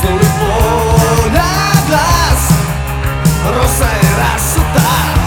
zaulipo naglas Rosa erasutan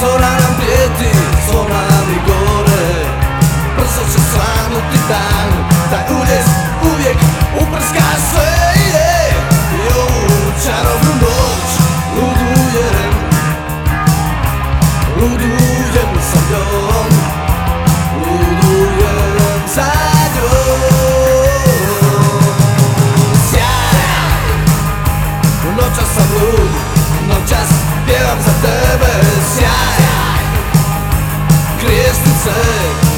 Zora nam prijeti, zora mi gore. Brzo će svanuti dan Taj uljez uvijek uprska sve noć Ludujem Ludujem say